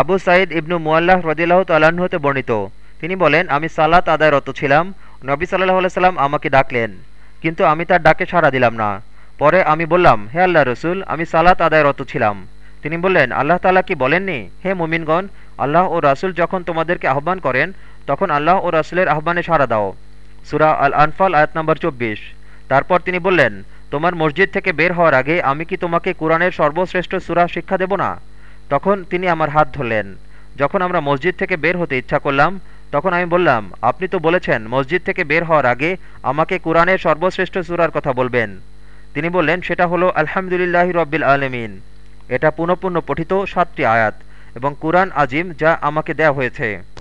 আবু সাঈদ ইবনু মুয়াল্লাহ রদিল্লাহ তাল্লাহ্ন হতে বর্ণিত। তিনি বলেন, আমি সালাত আদায়রত ছিলাম। নবী সাল্লাহ সাল্লাম আমাকে ডাকলেন। কিন্তু আমি তার ডাকে সাড়া দিলাম না। পরে আমি বললাম, হে আল্লাহ রসুল, আমি সালাত আদায়রত ছিলাম। তিনি বললেন, আল্লাহ তালা কি বলেননি? হে মুমিনগণ, আল্লাহ ও রাসুল যখন তোমাদেরকে আহ্বান করেন, তখন আল্লাহ ও রাসুলের আহ্বানে সাড়া দাও। সুরা আল আনফাল আয়াত নম্বর চব্বিশ। তারপর তিনি বললেন, তোমার মসজিদ থেকে বের হওয়ার আগে আমি কি তোমাকে কোরআনের সর্বশ্রেষ্ঠ সুরা শিক্ষা দেব না? তখন তিনি আমার হাত ধরলেন। যখন আমরা মসজিদ থেকে বের হতে ইচ্ছা করলাম, তখন আমি বললাম, আপনি তো বলেছেন, মসজিদ থেকে বের হওয়ার আগে আমাকে কোরআনের সর্বশ্রেষ্ঠ সুরার কথা বলবেন। তিনি বললেন, সেটা হলো আলহামদুলিল্লাহ রব্বিল আলমিন। এটা পুনঃপুন পঠিত সাতটি আয়াত এবং কুরআন আজিম যা আমাকে দেয়া হয়েছে।